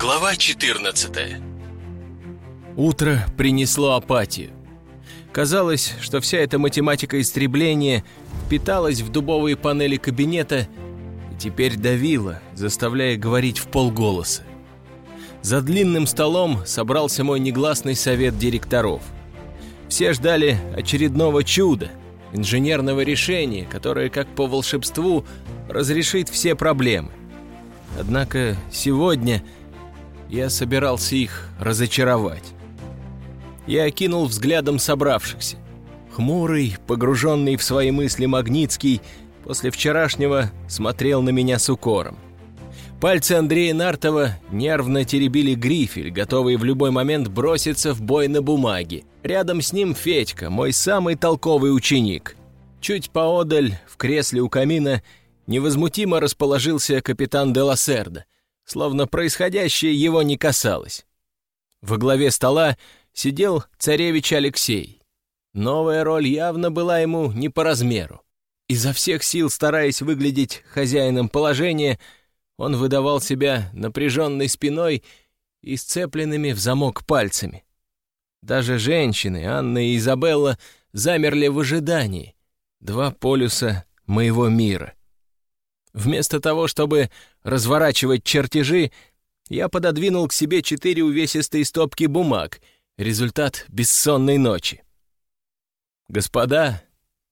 Глава 14 Утро принесло апатию. Казалось, что вся эта математика истребления впиталась в дубовые панели кабинета и теперь давила, заставляя говорить в полголоса. За длинным столом собрался мой негласный совет директоров. Все ждали очередного чуда, инженерного решения, которое, как по волшебству, разрешит все проблемы. Однако сегодня я собирался их разочаровать. Я окинул взглядом собравшихся. Хмурый, погруженный в свои мысли Магнитский, после вчерашнего смотрел на меня с укором. Пальцы Андрея Нартова нервно теребили грифель, готовые в любой момент броситься в бой на бумаге. Рядом с ним Федька, мой самый толковый ученик. Чуть поодаль, в кресле у камина, невозмутимо расположился капитан де Лассердо, словно происходящее его не касалось. Во главе стола сидел царевич Алексей. Новая роль явно была ему не по размеру. Изо всех сил стараясь выглядеть хозяином положения, он выдавал себя напряженной спиной и сцепленными в замок пальцами. Даже женщины, Анна и Изабелла, замерли в ожидании. Два полюса моего мира. Вместо того, чтобы разворачивать чертежи, я пододвинул к себе четыре увесистые стопки бумаг, результат бессонной ночи. «Господа,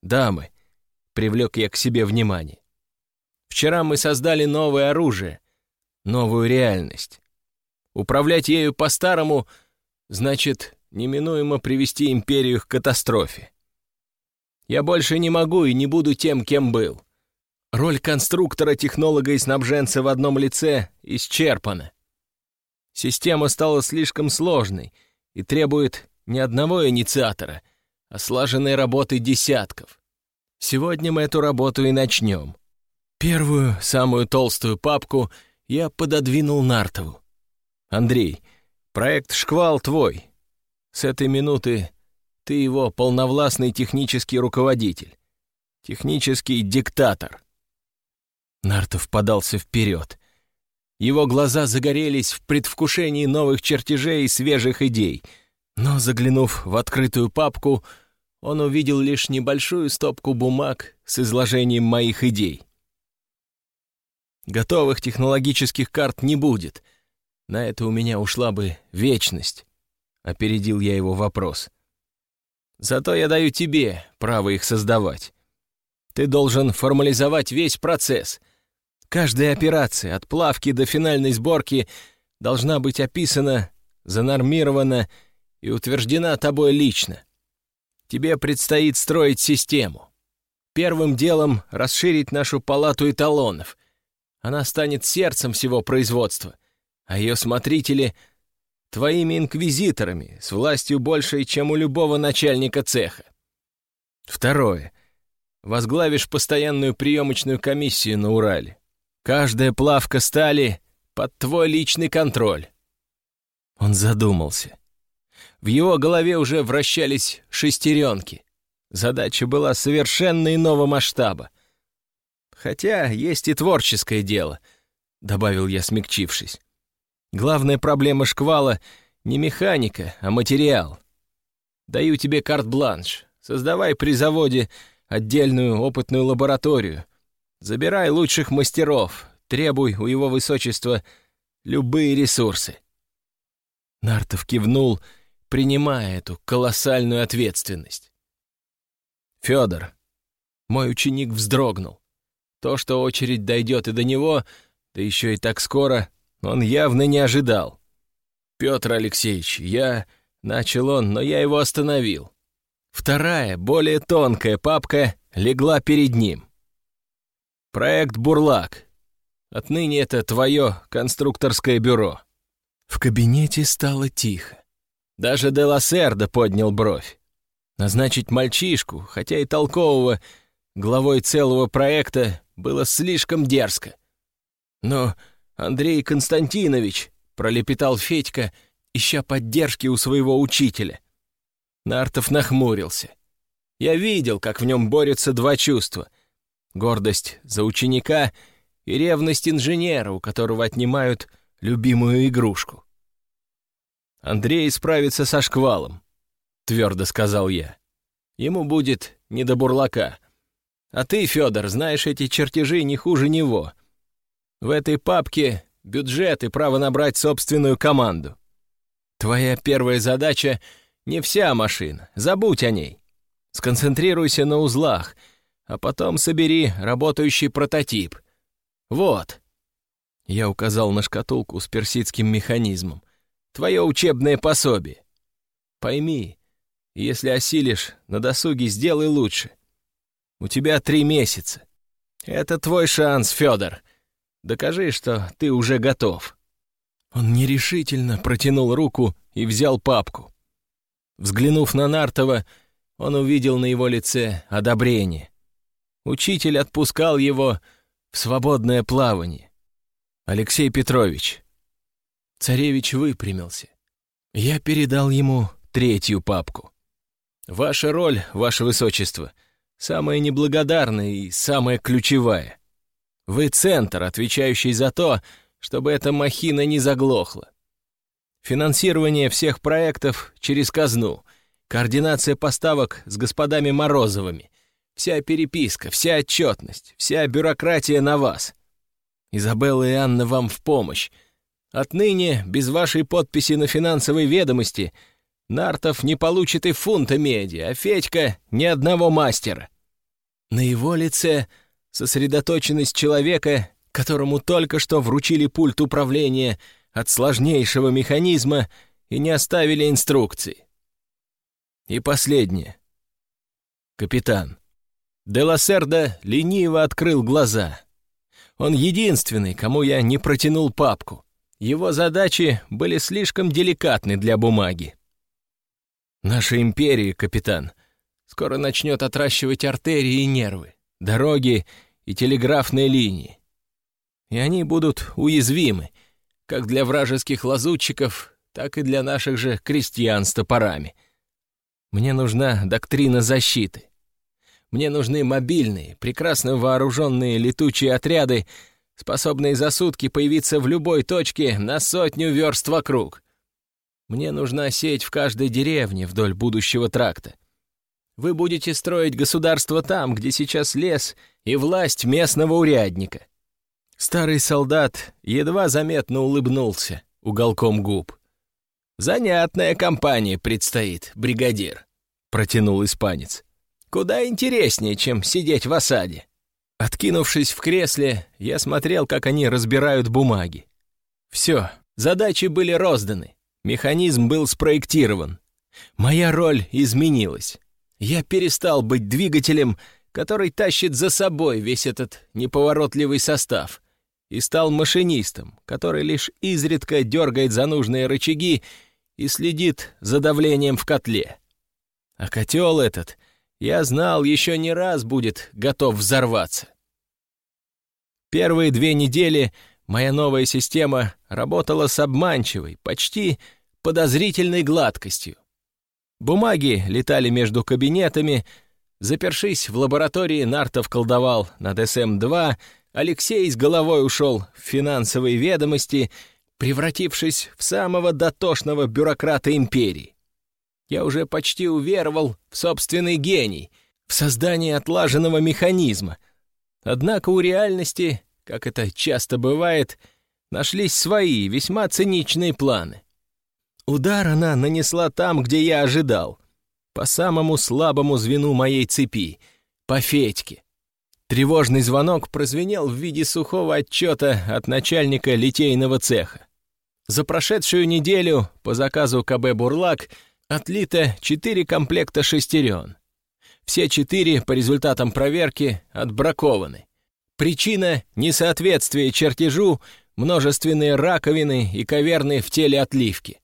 дамы», — привлек я к себе внимание, «вчера мы создали новое оружие, новую реальность. Управлять ею по-старому значит неминуемо привести империю к катастрофе. Я больше не могу и не буду тем, кем был. Роль конструктора, технолога и снабженца в одном лице исчерпана. Система стала слишком сложной и требует не одного инициатора, а слаженной работы десятков. Сегодня мы эту работу и начнем. Первую, самую толстую папку я пододвинул Нартову. «Андрей, проект «Шквал» твой. С этой минуты ты его полновластный технический руководитель, технический диктатор». Нартов подался вперед. Его глаза загорелись в предвкушении новых чертежей и свежих идей, но, заглянув в открытую папку, он увидел лишь небольшую стопку бумаг с изложением моих идей. Готовых технологических карт не будет. На это у меня ушла бы вечность. Опередил я его вопрос. Зато я даю тебе право их создавать. Ты должен формализовать весь процесс, Каждая операция, от плавки до финальной сборки, должна быть описана, занормирована и утверждена тобой лично. Тебе предстоит строить систему. Первым делом расширить нашу палату эталонов. Она станет сердцем всего производства, а ее смотрители — твоими инквизиторами, с властью большей, чем у любого начальника цеха. Второе. Возглавишь постоянную приемочную комиссию на Урале. Каждая плавка стали под твой личный контроль». Он задумался. В его голове уже вращались шестеренки. Задача была совершенно иного масштаба. «Хотя есть и творческое дело», — добавил я, смягчившись. «Главная проблема шквала — не механика, а материал. Даю тебе карт-бланш. Создавай при заводе отдельную опытную лабораторию — Забирай лучших мастеров, требуй у его высочества любые ресурсы». Нартов кивнул, принимая эту колоссальную ответственность. Федор, мой ученик вздрогнул. То, что очередь дойдет и до него, да еще и так скоро, он явно не ожидал. «Петр Алексеевич, я...» — начал он, но я его остановил. Вторая, более тонкая папка легла перед ним. Проект «Бурлак». Отныне это твое конструкторское бюро». В кабинете стало тихо. Даже де Лассердо поднял бровь. Назначить мальчишку, хотя и толкового, главой целого проекта было слишком дерзко. Но Андрей Константинович, пролепетал Федька, ища поддержки у своего учителя. Нартов нахмурился. Я видел, как в нем борются два чувства — гордость за ученика и ревность инженера, у которого отнимают любимую игрушку. «Андрей справится со шквалом», — твердо сказал я. «Ему будет не до бурлака. А ты, Федор, знаешь эти чертежи не хуже него. В этой папке бюджет и право набрать собственную команду. Твоя первая задача — не вся машина, забудь о ней. Сконцентрируйся на узлах, а потом собери работающий прототип. Вот». Я указал на шкатулку с персидским механизмом твое учебное пособие. Пойми, если осилишь, на досуге сделай лучше. У тебя три месяца. Это твой шанс, Федор. Докажи, что ты уже готов». Он нерешительно протянул руку и взял папку. Взглянув на Нартова, он увидел на его лице одобрение. Учитель отпускал его в свободное плавание. «Алексей Петрович, Царевич выпрямился. Я передал ему третью папку. «Ваша роль, ваше высочество, самая неблагодарная и самая ключевая. Вы центр, отвечающий за то, чтобы эта махина не заглохла. Финансирование всех проектов через казну, координация поставок с господами Морозовыми, вся переписка, вся отчетность, вся бюрократия на вас. Изабелла и Анна вам в помощь, Отныне, без вашей подписи на финансовой ведомости, Нартов не получит и фунта меди, а Федька — ни одного мастера. На его лице сосредоточенность человека, которому только что вручили пульт управления от сложнейшего механизма и не оставили инструкции. И последнее. Капитан. Деласердо лениво открыл глаза. Он единственный, кому я не протянул папку. Его задачи были слишком деликатны для бумаги. Наша империя, капитан, скоро начнет отращивать артерии и нервы, дороги и телеграфные линии. И они будут уязвимы, как для вражеских лазутчиков, так и для наших же крестьян с топорами. Мне нужна доктрина защиты. Мне нужны мобильные, прекрасно вооруженные летучие отряды, способные за сутки появиться в любой точке на сотню верст вокруг. Мне нужна сеть в каждой деревне вдоль будущего тракта. Вы будете строить государство там, где сейчас лес и власть местного урядника». Старый солдат едва заметно улыбнулся уголком губ. «Занятная компания предстоит, бригадир», — протянул испанец. «Куда интереснее, чем сидеть в осаде». Откинувшись в кресле, я смотрел, как они разбирают бумаги. Все, задачи были розданы, механизм был спроектирован. Моя роль изменилась. Я перестал быть двигателем, который тащит за собой весь этот неповоротливый состав, и стал машинистом, который лишь изредка дергает за нужные рычаги и следит за давлением в котле. А котел этот — я знал, еще не раз будет готов взорваться. Первые две недели моя новая система работала с обманчивой, почти подозрительной гладкостью. Бумаги летали между кабинетами, запершись в лаборатории, Нартов колдовал над СМ-2, Алексей с головой ушел в финансовые ведомости, превратившись в самого дотошного бюрократа империи. Я уже почти уверовал в собственный гений, в создание отлаженного механизма. Однако у реальности, как это часто бывает, нашлись свои весьма циничные планы. Удар она нанесла там, где я ожидал, по самому слабому звену моей цепи, по Федьке. Тревожный звонок прозвенел в виде сухого отчета от начальника литейного цеха. За прошедшую неделю по заказу КБ «Бурлак» Отлито четыре комплекта шестерен. Все четыре, по результатам проверки, отбракованы. Причина — несоответствие чертежу, множественные раковины и каверны в теле отливки.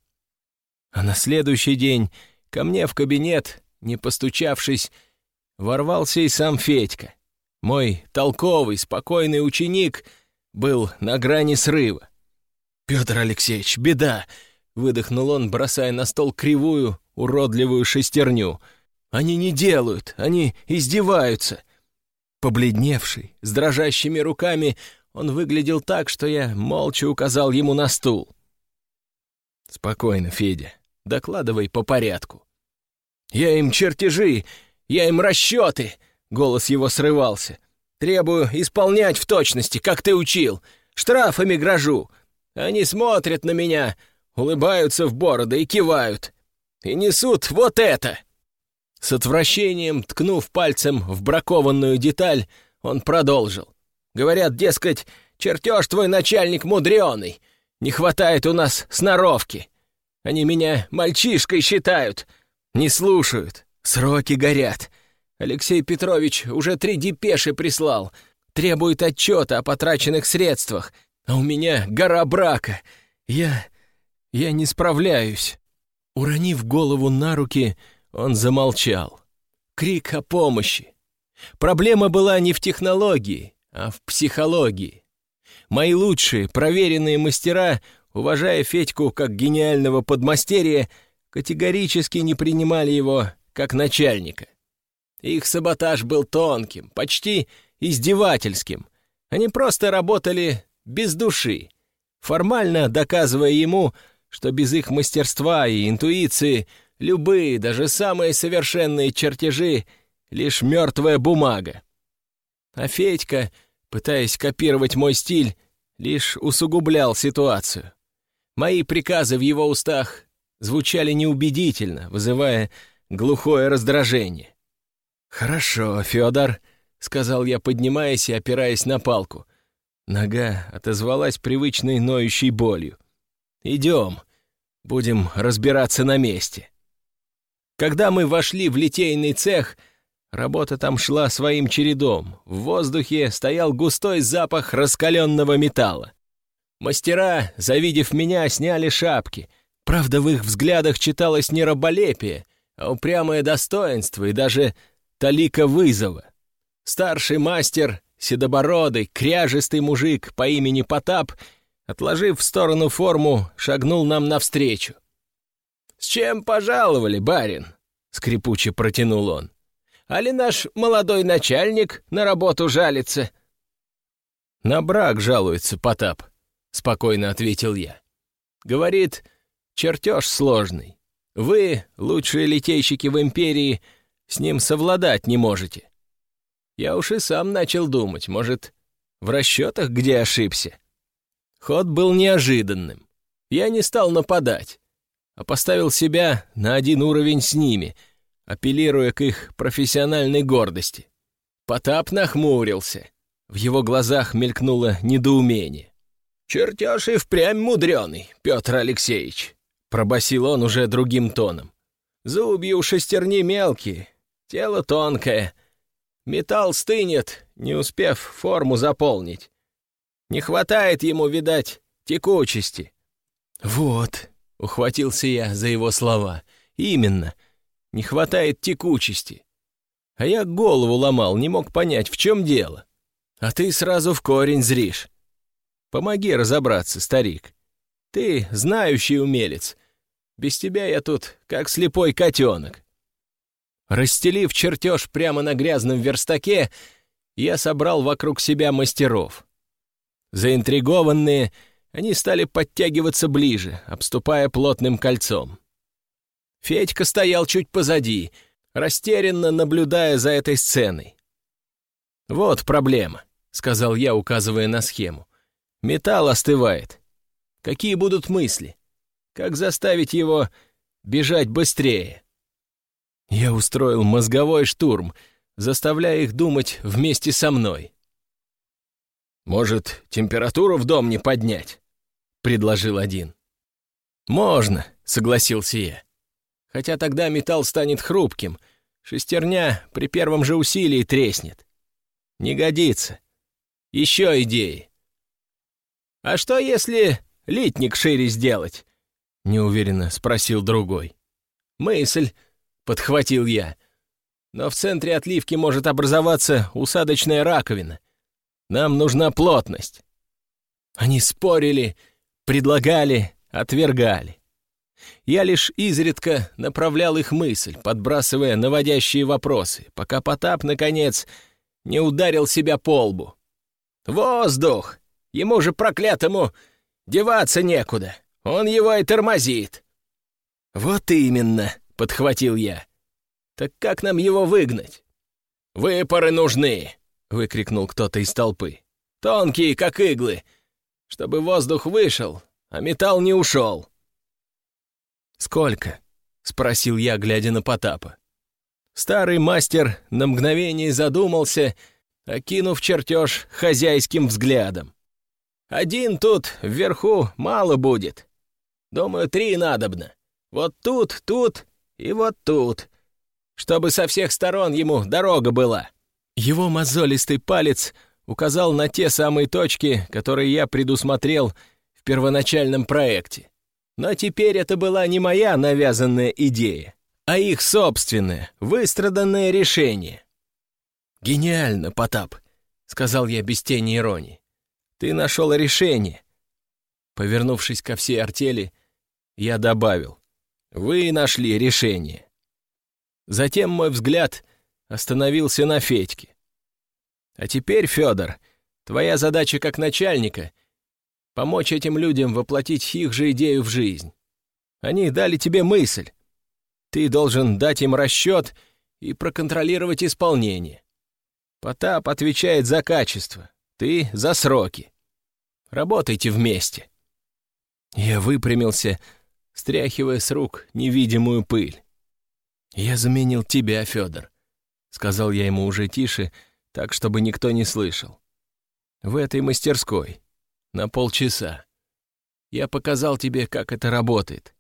А на следующий день ко мне в кабинет, не постучавшись, ворвался и сам Федька. Мой толковый, спокойный ученик был на грани срыва. «Петр Алексеевич, беда! Выдохнул он, бросая на стол кривую, уродливую шестерню. «Они не делают, они издеваются!» Побледневший, с дрожащими руками, Он выглядел так, что я молча указал ему на стул. «Спокойно, Федя, докладывай по порядку». «Я им чертежи, я им расчеты!» — голос его срывался. «Требую исполнять в точности, как ты учил. Штрафами грожу. Они смотрят на меня, улыбаются в бороды и кивают. И несут вот это!» С отвращением, ткнув пальцем в бракованную деталь, он продолжил. «Говорят, дескать, чертеж твой начальник мудреный. Не хватает у нас сноровки. Они меня мальчишкой считают. Не слушают. Сроки горят. Алексей Петрович уже три депеши прислал. Требует отчета о потраченных средствах. А у меня гора брака. Я... я не справляюсь». Уронив голову на руки, он замолчал. Крик о помощи. Проблема была не в технологии, а в психологии. Мои лучшие, проверенные мастера, уважая Федьку как гениального подмастерья, категорически не принимали его как начальника. Их саботаж был тонким, почти издевательским. Они просто работали без души, формально доказывая ему, что без их мастерства и интуиции любые, даже самые совершенные чертежи — лишь мертвая бумага. А Федька, пытаясь копировать мой стиль, лишь усугублял ситуацию. Мои приказы в его устах звучали неубедительно, вызывая глухое раздражение. «Хорошо, Федор», — сказал я, поднимаясь и опираясь на палку. Нога отозвалась привычной ноющей болью. «Идем, будем разбираться на месте». Когда мы вошли в литейный цех, работа там шла своим чередом. В воздухе стоял густой запах раскаленного металла. Мастера, завидев меня, сняли шапки. Правда, в их взглядах читалось не раболепие, а упрямое достоинство и даже талика вызова. Старший мастер, седобородый, кряжистый мужик по имени Потап — отложив в сторону форму, шагнул нам навстречу. «С чем пожаловали, барин?» — скрипуче протянул он. «Али наш молодой начальник на работу жалится?» «На брак жалуется Потап», — спокойно ответил я. «Говорит, чертеж сложный. Вы, лучшие литейщики в империи, с ним совладать не можете. Я уж и сам начал думать, может, в расчетах где ошибся?» Ход был неожиданным. Я не стал нападать, а поставил себя на один уровень с ними, апеллируя к их профессиональной гордости. Потап нахмурился. В его глазах мелькнуло недоумение. «Чертеж и впрямь мудреный, Петр Алексеевич», — пробасил он уже другим тоном. «Зубья у шестерни мелкие, тело тонкое. Металл стынет, не успев форму заполнить. Не хватает ему, видать, текучести». «Вот», — ухватился я за его слова, — «именно, не хватает текучести. А я голову ломал, не мог понять, в чем дело. А ты сразу в корень зришь. Помоги разобраться, старик. Ты знающий умелец. Без тебя я тут как слепой котенок». Расстелив чертеж прямо на грязном верстаке, я собрал вокруг себя мастеров. Заинтригованные, они стали подтягиваться ближе, обступая плотным кольцом. Федька стоял чуть позади, растерянно наблюдая за этой сценой. «Вот проблема», — сказал я, указывая на схему. «Металл остывает. Какие будут мысли? Как заставить его бежать быстрее?» Я устроил мозговой штурм, заставляя их думать вместе со мной. «Может, температуру в дом не поднять?» — предложил один. «Можно», — согласился я. «Хотя тогда металл станет хрупким, шестерня при первом же усилии треснет. Не годится. Еще идеи». «А что, если литник шире сделать?» — неуверенно спросил другой. «Мысль», — подхватил я. «Но в центре отливки может образоваться усадочная раковина. Нам нужна плотность. Они спорили, предлагали, отвергали. Я лишь изредка направлял их мысль, подбрасывая наводящие вопросы, пока Потап, наконец, не ударил себя по лбу. «Воздух!» Ему же проклятому деваться некуда. Он его и тормозит». «Вот именно», — подхватил я. «Так как нам его выгнать?» «Выпоры нужны», — выкрикнул кто-то из толпы. «Тонкие, как иглы, чтобы воздух вышел, а металл не ушел». «Сколько?» — спросил я, глядя на Потапа. Старый мастер на мгновение задумался, окинув чертеж хозяйским взглядом. «Один тут, вверху, мало будет. Думаю, три надобно. Вот тут, тут и вот тут, чтобы со всех сторон ему дорога была». Его мозолистый палец указал на те самые точки, которые я предусмотрел в первоначальном проекте. Но теперь это была не моя навязанная идея, а их собственное, выстраданное решение. «Гениально, Потап», — сказал я без тени иронии. «Ты нашел решение». Повернувшись ко всей артели, я добавил. «Вы нашли решение». Затем мой взгляд остановился на Федьке. «А теперь, Федор, твоя задача как начальника — помочь этим людям воплотить их же идею в жизнь. Они дали тебе мысль, ты должен дать им расчет и проконтролировать исполнение. Потап отвечает за качество, ты — за сроки. Работайте вместе». Я выпрямился, стряхивая с рук невидимую пыль. «Я заменил тебя, Федор», — сказал я ему уже тише, так, чтобы никто не слышал. «В этой мастерской. На полчаса. Я показал тебе, как это работает.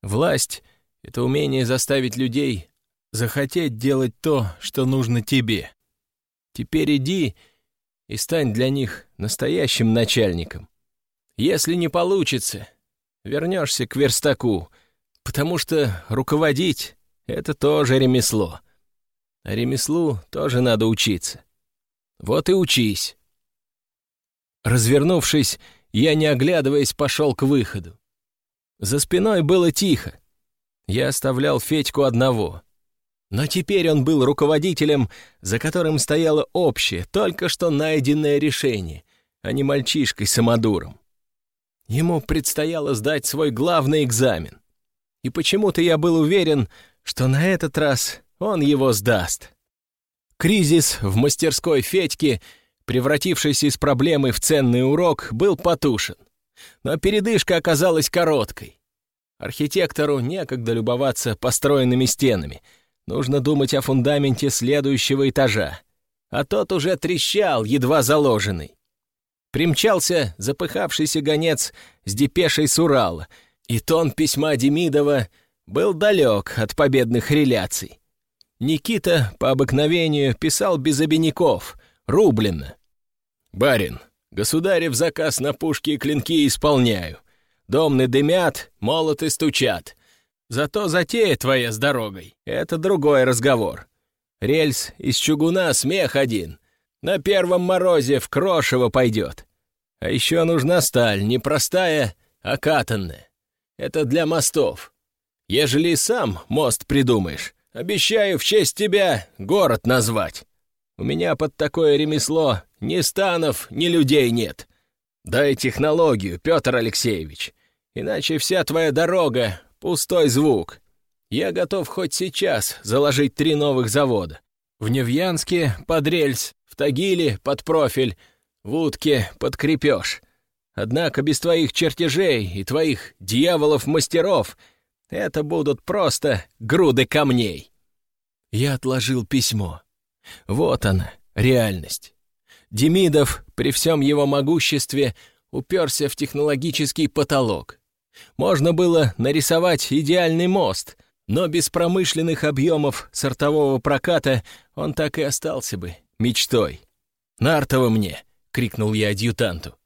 Власть это умение заставить людей захотеть делать то, что нужно тебе. Теперь иди и стань для них настоящим начальником. Если не получится, вернешься к верстаку, потому что руководить — это тоже ремесло. Ремеслу тоже надо учиться. Вот и учись. Развернувшись, я, не оглядываясь, пошел к выходу. За спиной было тихо я оставлял Федьку одного. Но теперь он был руководителем, за которым стояло общее, только что найденное решение, а не мальчишкой-самодуром. Ему предстояло сдать свой главный экзамен. И почему-то я был уверен, что на этот раз он его сдаст. Кризис в мастерской Федьки, превратившийся из проблемы в ценный урок, был потушен. Но передышка оказалась короткой. Архитектору некогда любоваться построенными стенами. Нужно думать о фундаменте следующего этажа. А тот уже трещал, едва заложенный. Примчался запыхавшийся гонец с депешей с Урала, и тон письма Демидова был далек от победных реляций. Никита по обыкновению писал без обиняков, рублено. «Барин, государев заказ на пушки и клинки исполняю. Домны дымят, молоты стучат. Зато затея твоя с дорогой — это другой разговор. Рельс из чугуна смех один. На первом морозе в крошево пойдет. А еще нужна сталь, не простая, а катанная. Это для мостов. Ежели сам мост придумаешь, обещаю в честь тебя город назвать. У меня под такое ремесло ни станов, ни людей нет. Дай технологию, Петр Алексеевич. Иначе вся твоя дорога — пустой звук. Я готов хоть сейчас заложить три новых завода. В Невьянске — под рельс, в Тагиле — под профиль, в Утке — под крепеж. Однако без твоих чертежей и твоих дьяволов-мастеров это будут просто груды камней. Я отложил письмо. Вот она, реальность. Демидов при всем его могуществе уперся в технологический потолок. Можно было нарисовать идеальный мост, но без промышленных объемов сортового проката он так и остался бы мечтой. «Нартова мне!» — крикнул я адъютанту.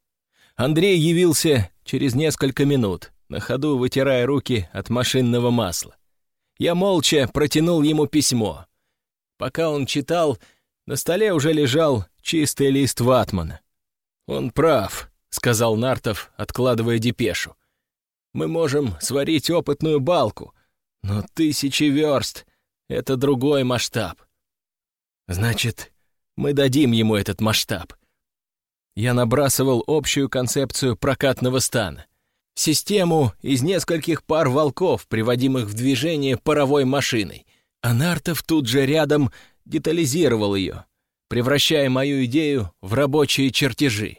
Андрей явился через несколько минут, на ходу вытирая руки от машинного масла. Я молча протянул ему письмо. Пока он читал, на столе уже лежал чистый лист ватмана. «Он прав», — сказал Нартов, откладывая депешу мы можем сварить опытную балку, но тысячи верст — это другой масштаб. Значит, мы дадим ему этот масштаб. Я набрасывал общую концепцию прокатного стана. Систему из нескольких пар волков, приводимых в движение паровой машиной. А Нартов тут же рядом детализировал ее, превращая мою идею в рабочие чертежи.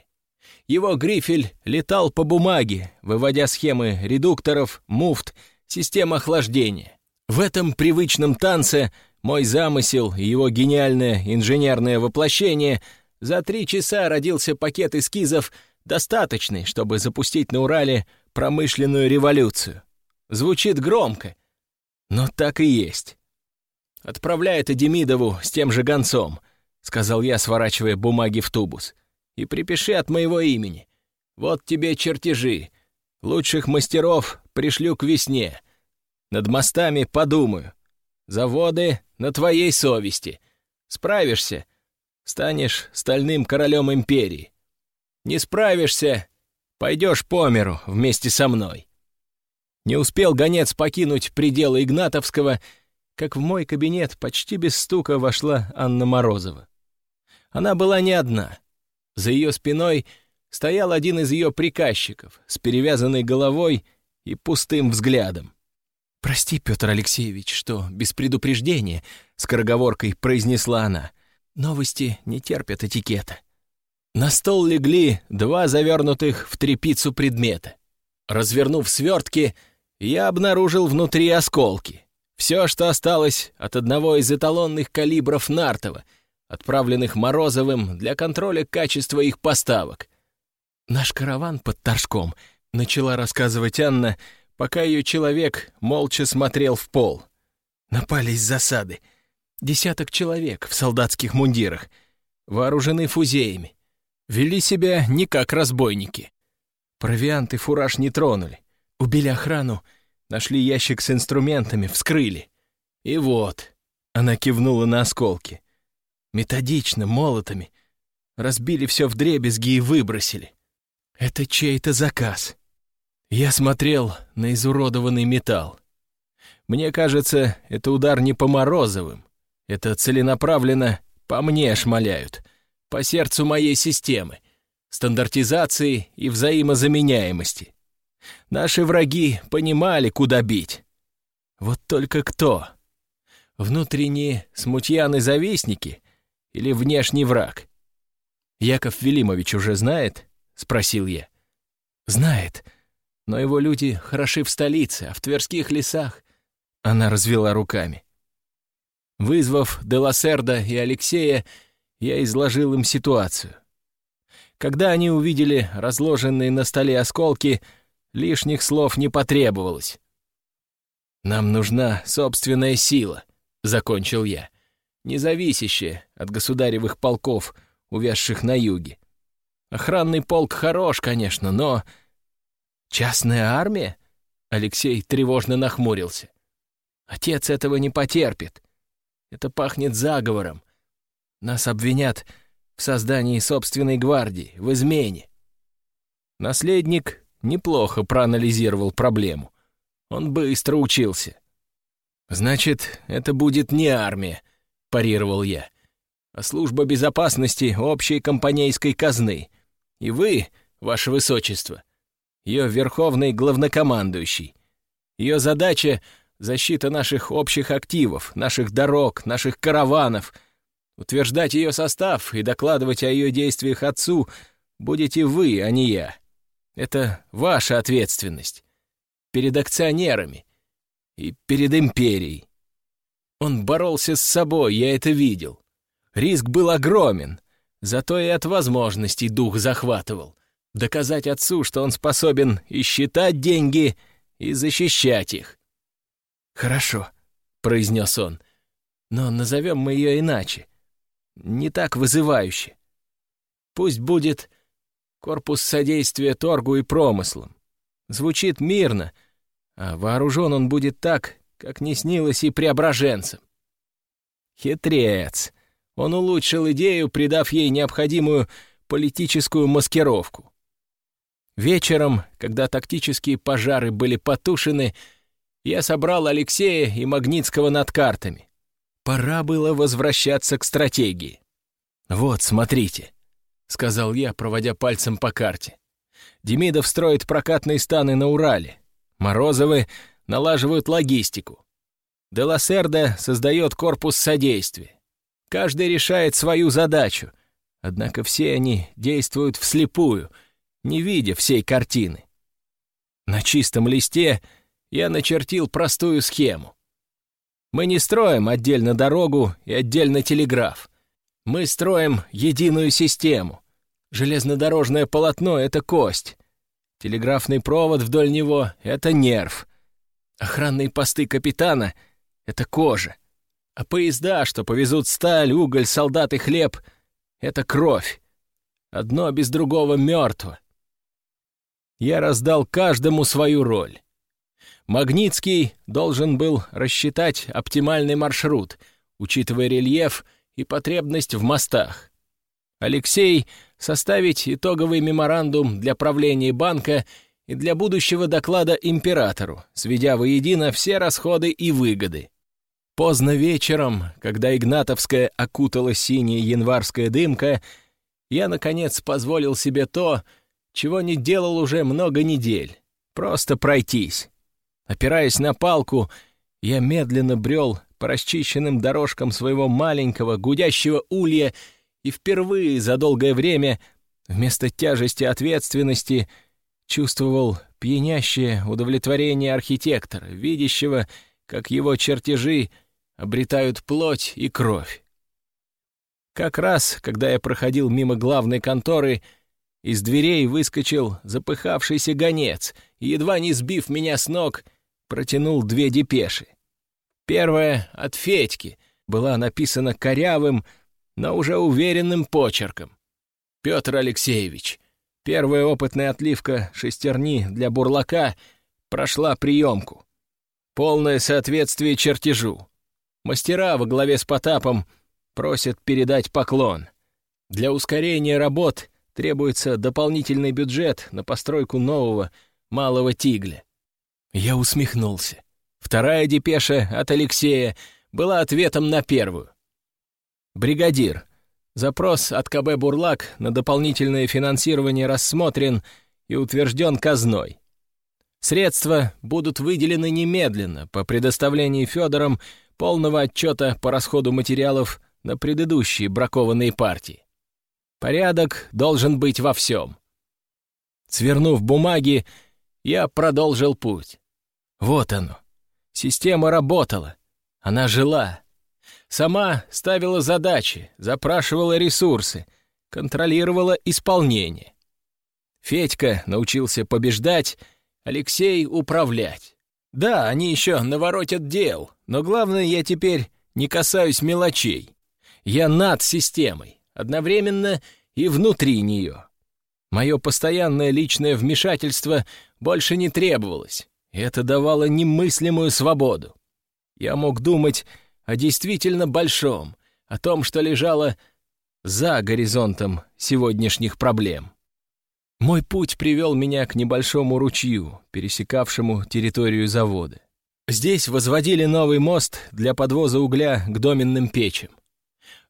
Его грифель летал по бумаге, выводя схемы редукторов, муфт, систем охлаждения. В этом привычном танце мой замысел и его гениальное инженерное воплощение за три часа родился пакет эскизов, достаточный, чтобы запустить на Урале промышленную революцию. Звучит громко, но так и есть. «Отправляй это Демидову с тем же гонцом», — сказал я, сворачивая бумаги в тубус и припиши от моего имени. Вот тебе чертежи. Лучших мастеров пришлю к весне. Над мостами подумаю. Заводы на твоей совести. Справишься — станешь стальным королем империи. Не справишься — пойдешь по миру вместе со мной. Не успел гонец покинуть пределы Игнатовского, как в мой кабинет почти без стука вошла Анна Морозова. Она была не одна — за ее спиной стоял один из ее приказчиков с перевязанной головой и пустым взглядом. «Прости, Петр Алексеевич, что без предупреждения», — скороговоркой произнесла она, — «новости не терпят этикета». На стол легли два завернутых в трепицу предмета. Развернув свертки, я обнаружил внутри осколки. Все, что осталось от одного из эталонных калибров Нартова — отправленных Морозовым для контроля качества их поставок. «Наш караван под Торжком», — начала рассказывать Анна, пока ее человек молча смотрел в пол. Напались засады. Десяток человек в солдатских мундирах, вооружены фузеями. Вели себя не как разбойники. Провиант и фураж не тронули. Убили охрану, нашли ящик с инструментами, вскрыли. И вот, она кивнула на осколки методично, молотами. Разбили все в дребезги и выбросили. Это чей-то заказ. Я смотрел на изуродованный металл. Мне кажется, это удар не по Морозовым. Это целенаправленно по мне шмаляют, по сердцу моей системы, стандартизации и взаимозаменяемости. Наши враги понимали, куда бить. Вот только кто? Внутренние смутьяны-завистники или внешний враг? Яков Велимович уже знает? Спросил я. Знает, но его люди хороши в столице, а в Тверских лесах... Она развела руками. Вызвав Деласерда и Алексея, я изложил им ситуацию. Когда они увидели разложенные на столе осколки, лишних слов не потребовалось. «Нам нужна собственная сила», — закончил я независящее от государевых полков, увязших на юге. Охранный полк хорош, конечно, но... Частная армия? Алексей тревожно нахмурился. Отец этого не потерпит. Это пахнет заговором. Нас обвинят в создании собственной гвардии, в измене. Наследник неплохо проанализировал проблему. Он быстро учился. Значит, это будет не армия, — парировал я, — «а служба безопасности общей компанейской казны. И вы, ваше высочество, ее верховный главнокомандующий. Ее задача — защита наших общих активов, наших дорог, наших караванов. Утверждать ее состав и докладывать о ее действиях отцу будете вы, а не я. Это ваша ответственность. Перед акционерами и перед империей. Он боролся с собой, я это видел. Риск был огромен, зато и от возможностей дух захватывал. Доказать отцу, что он способен и считать деньги, и защищать их. «Хорошо», — произнес он, — «но назовем мы ее иначе. Не так вызывающе. Пусть будет корпус содействия торгу и промыслам. Звучит мирно, а вооружен он будет так, как не снилось и преображенцам. Хитрец. Он улучшил идею, придав ей необходимую политическую маскировку. Вечером, когда тактические пожары были потушены, я собрал Алексея и Магнитского над картами. Пора было возвращаться к стратегии. Вот, смотрите. — сказал я, проводя пальцем по карте. «Демидов строит прокатные станы на Урале. Морозовы налаживают логистику. Деласерда создает корпус содействия. Каждый решает свою задачу, однако все они действуют вслепую, не видя всей картины. На чистом листе я начертил простую схему. Мы не строим отдельно дорогу и отдельно телеграф. Мы строим единую систему. Железнодорожное полотно — это кость. Телеграфный провод вдоль него — это нерв. Охранные посты капитана — это кожа. А поезда, что повезут сталь, уголь, солдат и хлеб — это кровь. Одно без другого мертво. Я раздал каждому свою роль. Магнитский должен был рассчитать оптимальный маршрут, учитывая рельеф и потребность в мостах. Алексей — составить итоговый меморандум для правления банка и для будущего доклада императору, сведя воедино все расходы и выгоды. Поздно вечером, когда Игнатовская окутала синяя январская дымка, я, наконец, позволил себе то, чего не делал уже много недель — просто пройтись. Опираясь на палку, я медленно брел по расчищенным дорожкам своего маленького гудящего улья и впервые за долгое время вместо тяжести ответственности чувствовал пьянящее удовлетворение архитектора, видящего, как его чертежи обретают плоть и кровь. Как раз, когда я проходил мимо главной конторы, из дверей выскочил запыхавшийся гонец едва не сбив меня с ног, — протянул две депеши. Первая от Федьки была написана корявым, но уже уверенным почерком. «Петр Алексеевич, первая опытная отливка шестерни для бурлака прошла приемку. Полное соответствие чертежу. Мастера во главе с Потапом просят передать поклон. Для ускорения работ требуется дополнительный бюджет на постройку нового малого тигля. Я усмехнулся. Вторая депеша от Алексея была ответом на первую. «Бригадир, запрос от КБ «Бурлак» на дополнительное финансирование рассмотрен и утвержден казной. Средства будут выделены немедленно по предоставлении Федором полного отчета по расходу материалов на предыдущие бракованные партии. Порядок должен быть во всем. Свернув бумаги, я продолжил путь. Вот оно. Система работала. Она жила. Сама ставила задачи, запрашивала ресурсы, контролировала исполнение. Федька научился побеждать, Алексей — управлять. Да, они еще наворотят дел, но главное, я теперь не касаюсь мелочей. Я над системой, одновременно и внутри нее. Мое постоянное личное вмешательство больше не требовалось. Это давало немыслимую свободу. Я мог думать о действительно большом, о том, что лежало за горизонтом сегодняшних проблем. Мой путь привел меня к небольшому ручью, пересекавшему территорию завода. Здесь возводили новый мост для подвоза угля к доменным печам.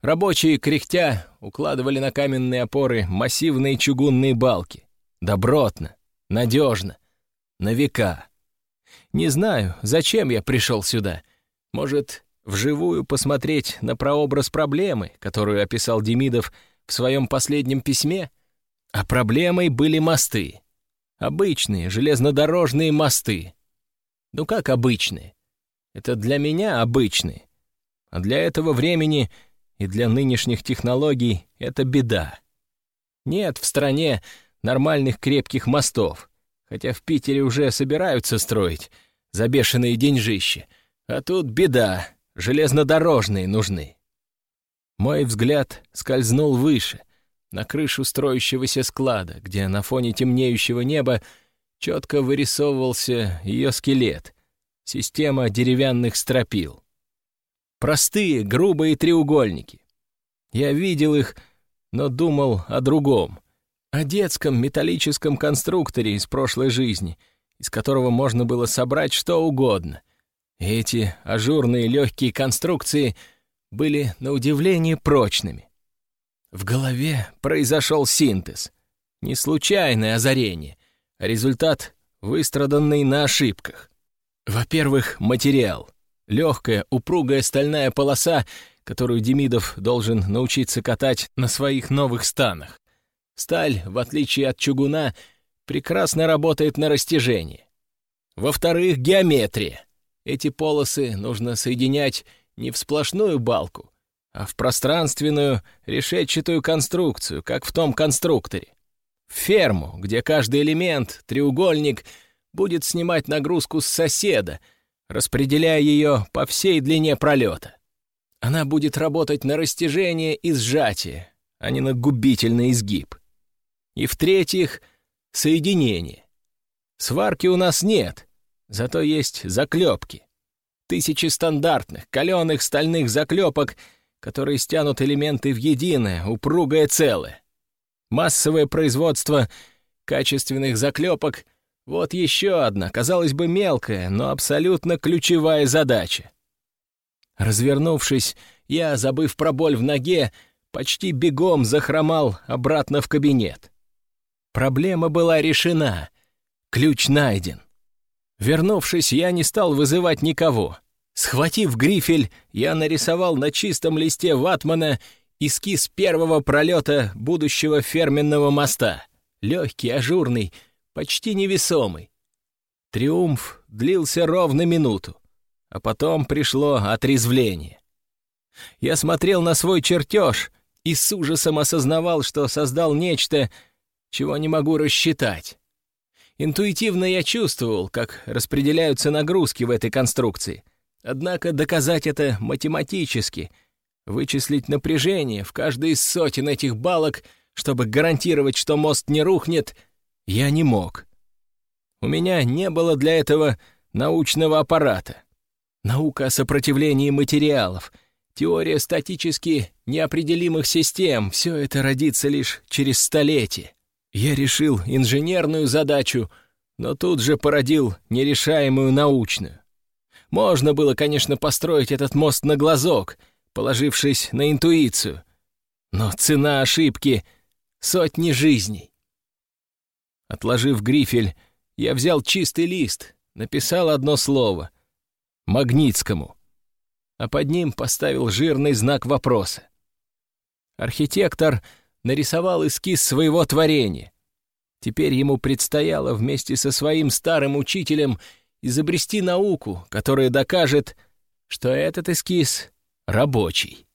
Рабочие, кряхтя, укладывали на каменные опоры массивные чугунные балки. Добротно, надежно, на века. Не знаю, зачем я пришел сюда. Может, вживую посмотреть на прообраз проблемы, которую описал Демидов в своем последнем письме? А проблемой были мосты. Обычные железнодорожные мосты. Ну как обычные? Это для меня обычные. А для этого времени и для нынешних технологий это беда. Нет в стране нормальных крепких мостов, хотя в Питере уже собираются строить — за бешеные деньжищи. А тут беда, железнодорожные нужны. Мой взгляд скользнул выше, на крышу строящегося склада, где на фоне темнеющего неба четко вырисовывался ее скелет, система деревянных стропил. Простые, грубые треугольники. Я видел их, но думал о другом, о детском металлическом конструкторе из прошлой жизни — из которого можно было собрать что угодно. И эти ажурные легкие конструкции были на удивление прочными. В голове произошел синтез. Не случайное озарение, а результат, выстраданный на ошибках. Во-первых, материал. Легкая, упругая стальная полоса, которую Демидов должен научиться катать на своих новых станах. Сталь, в отличие от чугуна, прекрасно работает на растяжение. Во-вторых, геометрия. Эти полосы нужно соединять не в сплошную балку, а в пространственную решетчатую конструкцию, как в том конструкторе. В ферму, где каждый элемент, треугольник, будет снимать нагрузку с соседа, распределяя ее по всей длине пролета. Она будет работать на растяжение и сжатие, а не на губительный изгиб. И в-третьих, соединение. Сварки у нас нет, зато есть заклепки. Тысячи стандартных, каленых стальных заклепок, которые стянут элементы в единое, упругое целое. Массовое производство качественных заклепок — вот еще одна, казалось бы, мелкая, но абсолютно ключевая задача. Развернувшись, я, забыв про боль в ноге, почти бегом захромал обратно в кабинет. Проблема была решена. Ключ найден. Вернувшись, я не стал вызывать никого. Схватив грифель, я нарисовал на чистом листе ватмана эскиз первого пролета будущего ферменного моста. Легкий, ажурный, почти невесомый. Триумф длился ровно минуту, а потом пришло отрезвление. Я смотрел на свой чертеж и с ужасом осознавал, что создал нечто, чего не могу рассчитать. Интуитивно я чувствовал, как распределяются нагрузки в этой конструкции. Однако доказать это математически, вычислить напряжение в каждой из сотен этих балок, чтобы гарантировать, что мост не рухнет, я не мог. У меня не было для этого научного аппарата. Наука о сопротивлении материалов, теория статически неопределимых систем — все это родится лишь через столетия. Я решил инженерную задачу, но тут же породил нерешаемую научную. Можно было, конечно, построить этот мост на глазок, положившись на интуицию. Но цена ошибки — сотни жизней. Отложив грифель, я взял чистый лист, написал одно слово — «Магнитскому», а под ним поставил жирный знак вопроса. Архитектор нарисовал эскиз своего творения. Теперь ему предстояло вместе со своим старым учителем изобрести науку, которая докажет, что этот эскиз рабочий.